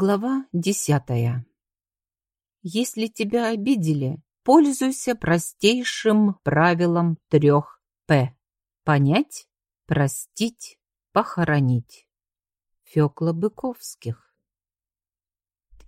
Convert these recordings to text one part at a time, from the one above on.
Глава десятая. Если тебя обидели, пользуйся простейшим правилом трех «П». Понять, простить, похоронить. Фёкла Быковских.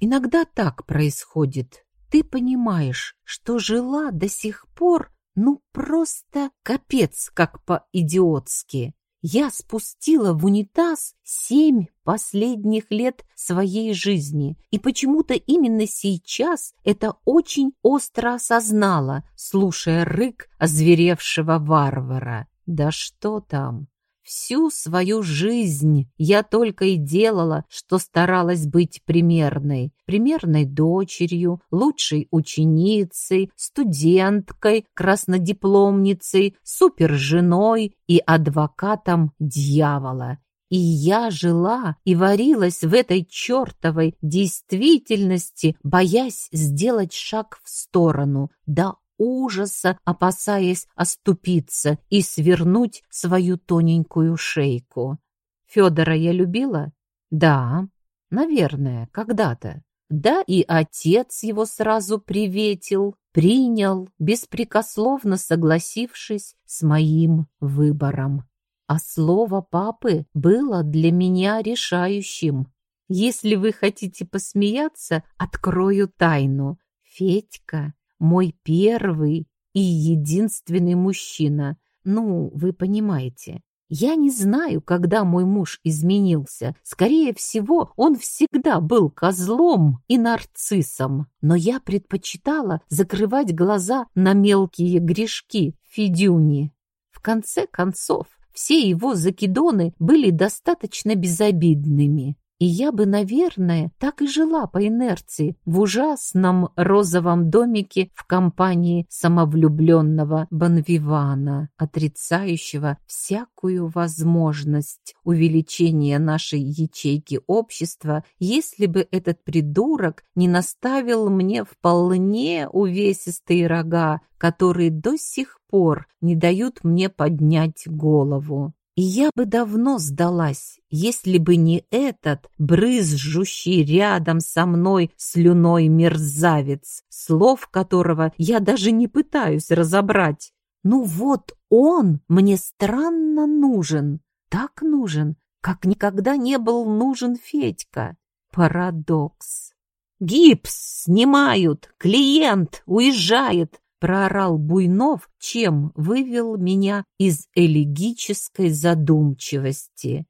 Иногда так происходит. Ты понимаешь, что жила до сих пор, ну просто капец, как по-идиотски я спустила в унитаз семь последних лет своей жизни, и почему-то именно сейчас это очень остро осознала, слушая рык озверевшего варвара. Да что там? Всю свою жизнь я только и делала, что старалась быть примерной. Примерной дочерью, лучшей ученицей, студенткой, краснодипломницей, суперженой и адвокатом дьявола. И я жила и варилась в этой чертовой действительности, боясь сделать шаг в сторону, да ужаса, опасаясь оступиться и свернуть свою тоненькую шейку. Федора я любила? Да, наверное, когда-то. Да и отец его сразу приветил, принял, беспрекословно согласившись с моим выбором. А слово папы было для меня решающим. Если вы хотите посмеяться, открою тайну. Федька мой первый и единственный мужчина. Ну, вы понимаете. Я не знаю, когда мой муж изменился. Скорее всего, он всегда был козлом и нарциссом. Но я предпочитала закрывать глаза на мелкие грешки Федюни. В конце концов, все его закидоны были достаточно безобидными. И я бы, наверное, так и жила по инерции в ужасном розовом домике в компании самовлюбленного Бонвивана, отрицающего всякую возможность увеличения нашей ячейки общества, если бы этот придурок не наставил мне вполне увесистые рога, которые до сих пор не дают мне поднять голову. Я бы давно сдалась, если бы не этот брызжущий рядом со мной слюной мерзавец, слов которого я даже не пытаюсь разобрать. Ну вот он мне странно нужен, так нужен, как никогда не был нужен Федька. Парадокс. Гипс снимают, клиент уезжает, проорал Буйнов, чем вывел меня из элегической задумчивости.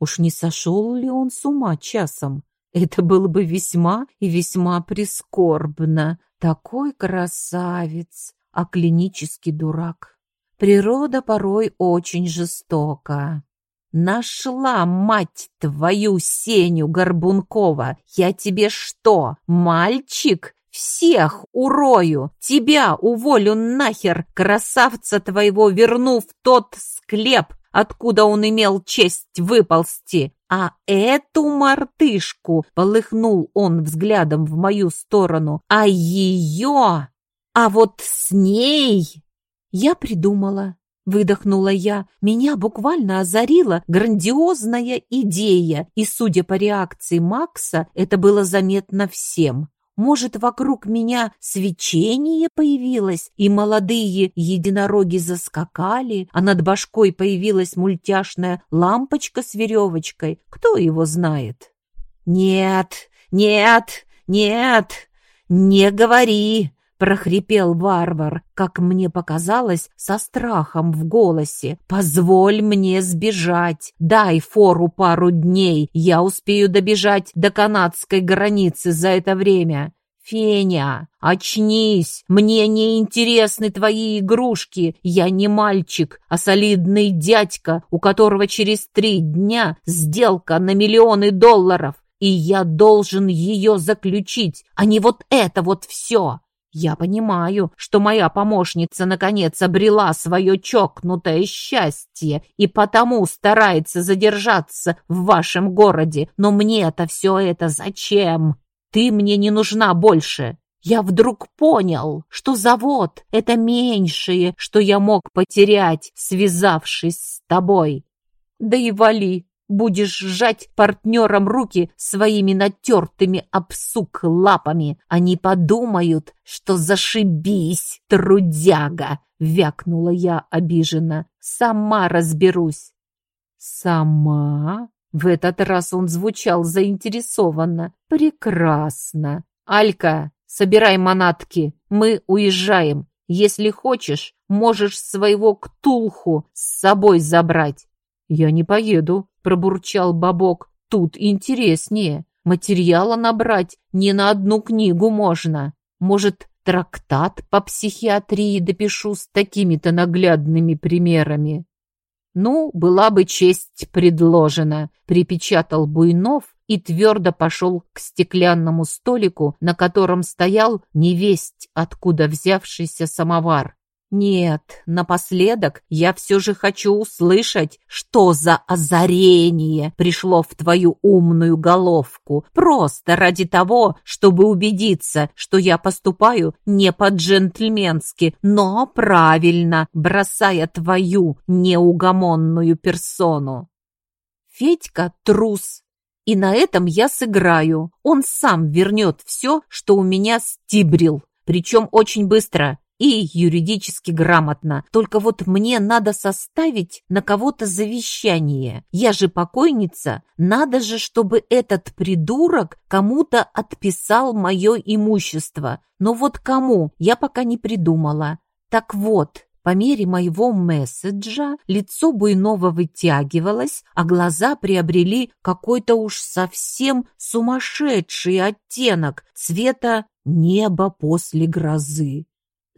Уж не сошел ли он с ума часом? Это было бы весьма и весьма прискорбно. Такой красавец, а клинический дурак. Природа порой очень жестока. Нашла, мать твою, Сеню Горбункова! Я тебе что, мальчик? Всех урою! Тебя уволю нахер, красавца твоего верну в тот склеп, откуда он имел честь выползти. А эту мартышку, полыхнул он взглядом в мою сторону, а ее, а вот с ней... Я придумала, выдохнула я. Меня буквально озарила грандиозная идея, и, судя по реакции Макса, это было заметно всем. Может, вокруг меня свечение появилось, и молодые единороги заскакали, а над башкой появилась мультяшная лампочка с веревочкой. Кто его знает? «Нет, нет, нет, не говори!» Прохрипел варвар, как мне показалось, со страхом в голосе. «Позволь мне сбежать! Дай фору пару дней! Я успею добежать до канадской границы за это время!» «Феня, очнись! Мне не интересны твои игрушки! Я не мальчик, а солидный дядька, у которого через три дня сделка на миллионы долларов, и я должен ее заключить, а не вот это вот все!» Я понимаю, что моя помощница наконец обрела свое чокнутое счастье и потому старается задержаться в вашем городе, но мне-то все это зачем? Ты мне не нужна больше. Я вдруг понял, что завод — это меньшее, что я мог потерять, связавшись с тобой. Да и вали, Будешь сжать партнерам руки своими натертыми обсук лапами. Они подумают, что зашибись, трудяга, вякнула я обиженно. Сама разберусь. Сама? В этот раз он звучал заинтересованно. Прекрасно. Алька, собирай манатки, мы уезжаем. Если хочешь, можешь своего ктулху с собой забрать. Я не поеду, пробурчал Бабок. Тут интереснее. Материала набрать не на одну книгу можно. Может, трактат по психиатрии допишу с такими-то наглядными примерами. Ну, была бы честь предложена, припечатал Буйнов и твердо пошел к стеклянному столику, на котором стоял невесть, откуда взявшийся самовар. Нет, напоследок я все же хочу услышать, что за озарение пришло в твою умную головку, просто ради того, чтобы убедиться, что я поступаю не по-джентльменски, но правильно, бросая твою неугомонную персону. Федька трус, и на этом я сыграю. Он сам вернет все, что у меня стибрил, причем очень быстро и юридически грамотно. Только вот мне надо составить на кого-то завещание. Я же покойница. Надо же, чтобы этот придурок кому-то отписал мое имущество. Но вот кому, я пока не придумала. Так вот, по мере моего месседжа лицо Буйнова вытягивалось, а глаза приобрели какой-то уж совсем сумасшедший оттенок цвета неба после грозы.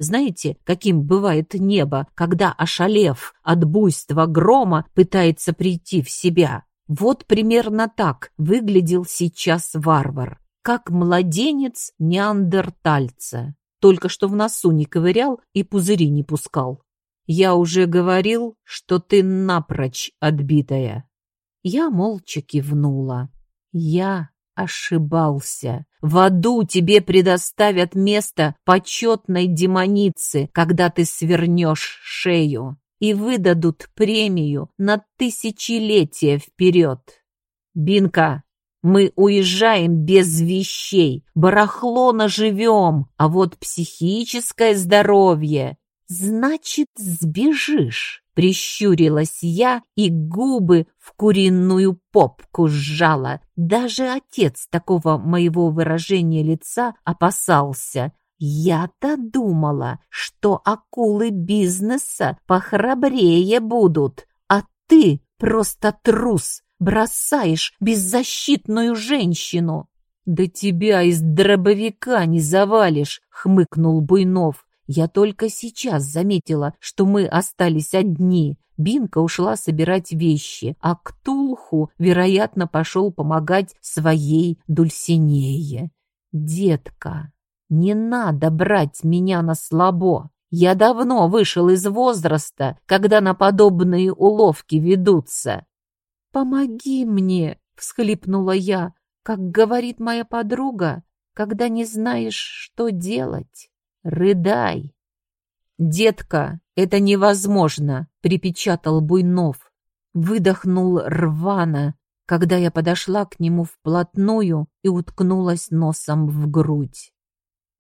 Знаете, каким бывает небо, когда, ошалев от буйства грома, пытается прийти в себя? Вот примерно так выглядел сейчас варвар, как младенец неандертальца. Только что в носу не ковырял и пузыри не пускал. Я уже говорил, что ты напрочь отбитая. Я молча кивнула. Я ошибался. В аду тебе предоставят место почетной демоницы, когда ты свернешь шею, и выдадут премию на тысячелетия вперед. Бинка, мы уезжаем без вещей, барахло наживем, а вот психическое здоровье... Значит, сбежишь. Прищурилась я и губы в куриную попку сжала. Даже отец такого моего выражения лица опасался. Я-то думала, что акулы бизнеса похрабрее будут, а ты просто трус, бросаешь беззащитную женщину. «Да тебя из дробовика не завалишь!» — хмыкнул Буйнов. Я только сейчас заметила, что мы остались одни. Бинка ушла собирать вещи, а Ктулху, вероятно, пошел помогать своей Дульсинее. «Детка, не надо брать меня на слабо. Я давно вышел из возраста, когда на подобные уловки ведутся». «Помоги мне!» — всхлипнула я, как говорит моя подруга, когда не знаешь, что делать. Рыдай. Детка, это невозможно, припечатал Буйнов. Выдохнул рвано, когда я подошла к нему вплотную и уткнулась носом в грудь.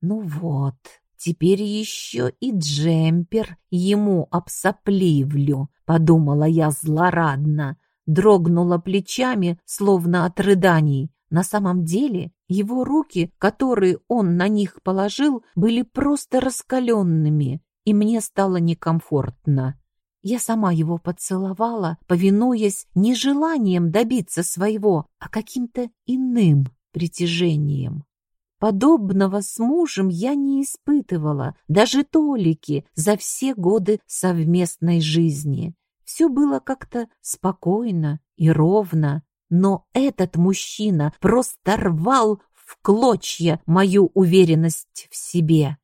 Ну вот, теперь еще и джемпер ему обсопливлю, подумала я злорадно, дрогнула плечами, словно от рыданий. На самом деле его руки, которые он на них положил, были просто раскаленными, и мне стало некомфортно. Я сама его поцеловала, повинуясь не желанием добиться своего, а каким-то иным притяжением. Подобного с мужем я не испытывала, даже толики, за все годы совместной жизни. Все было как-то спокойно и ровно. Но этот мужчина просто рвал в клочья мою уверенность в себе.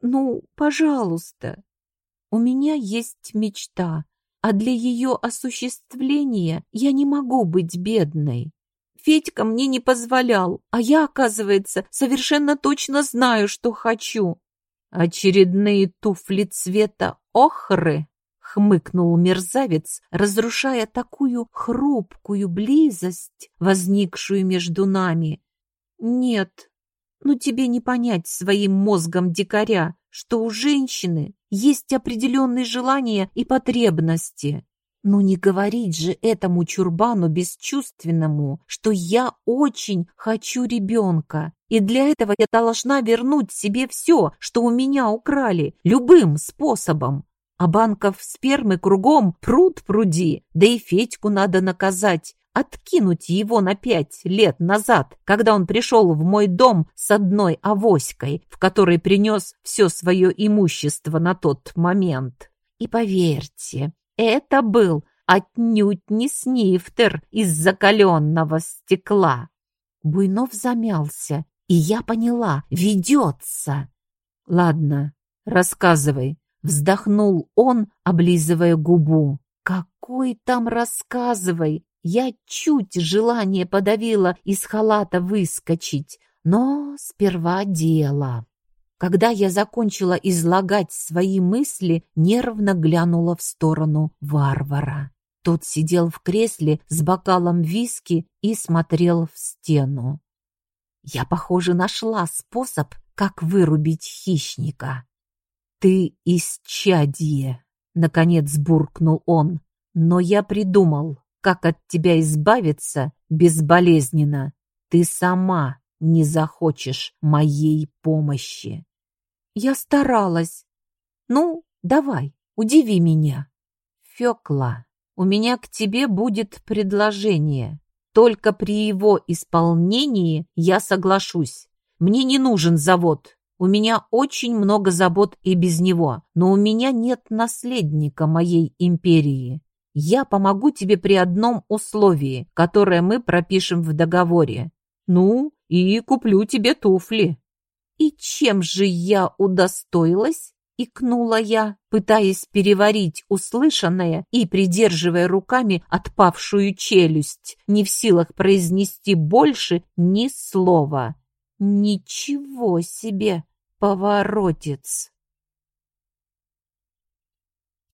«Ну, пожалуйста, у меня есть мечта, а для ее осуществления я не могу быть бедной. Федька мне не позволял, а я, оказывается, совершенно точно знаю, что хочу. Очередные туфли цвета охры?» — хмыкнул мерзавец, разрушая такую хрупкую близость, возникшую между нами. Нет, ну тебе не понять своим мозгом дикаря, что у женщины есть определенные желания и потребности. Ну не говорить же этому чурбану бесчувственному, что я очень хочу ребенка, и для этого я должна вернуть себе все, что у меня украли, любым способом. А банков спермы кругом пруд пруди, да и Федьку надо наказать, откинуть его на пять лет назад, когда он пришел в мой дом с одной авоськой, в которой принес все свое имущество на тот момент. И поверьте, это был отнюдь не снифтер из закаленного стекла. Буйнов замялся, и я поняла, ведется. «Ладно, рассказывай», — вздохнул он, облизывая губу. «Какой там рассказывай? Я чуть желание подавила из халата выскочить, но сперва дело». Когда я закончила излагать свои мысли, нервно глянула в сторону варвара. Тот сидел в кресле с бокалом виски и смотрел в стену. Я, похоже, нашла способ, как вырубить хищника. «Ты исчадье!» — наконец буркнул он. «Но я придумал, как от тебя избавиться безболезненно. Ты сама не захочешь моей помощи». Я старалась. «Ну, давай, удиви меня». «Фёкла, у меня к тебе будет предложение. Только при его исполнении я соглашусь. Мне не нужен завод. У меня очень много забот и без него, но у меня нет наследника моей империи. Я помогу тебе при одном условии, которое мы пропишем в договоре. Ну, и куплю тебе туфли. И чем же я удостоилась? икнула я, пытаясь переварить услышанное и придерживая руками отпавшую челюсть, не в силах произнести больше ни слова. Ничего себе, поворотец!